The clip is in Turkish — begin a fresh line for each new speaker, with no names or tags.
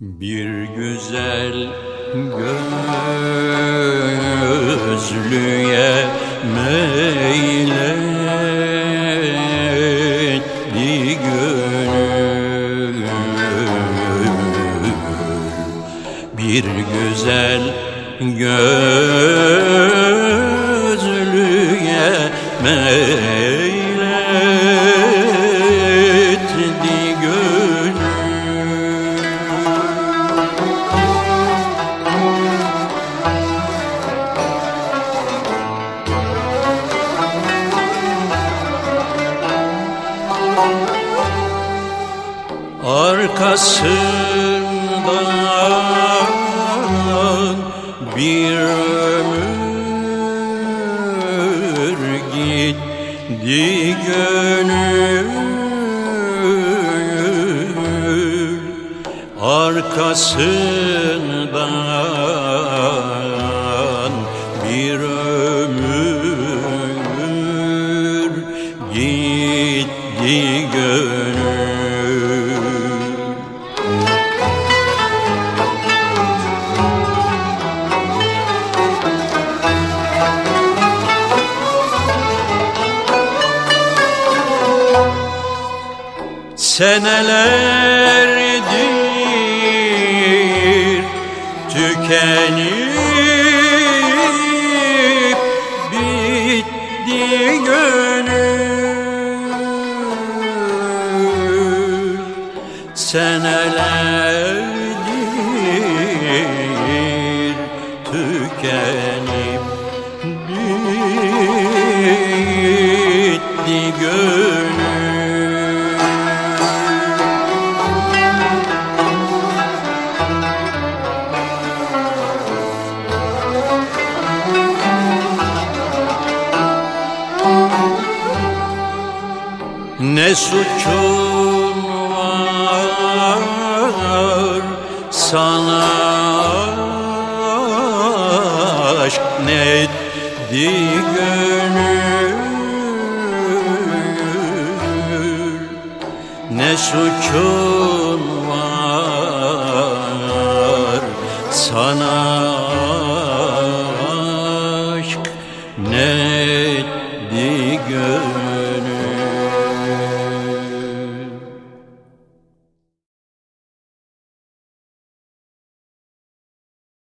Bir güzel gözlüye meyletti gönül. Bir güzel gözlüye Arkasından bir ömür gitti gönül. Arkasından bir ömür gitti Senelerdir tükenip bitti gönül. Senelerdir Ne suçun var sana? Aşk ne etti gönül? Ne suçun var sana? Aşk ne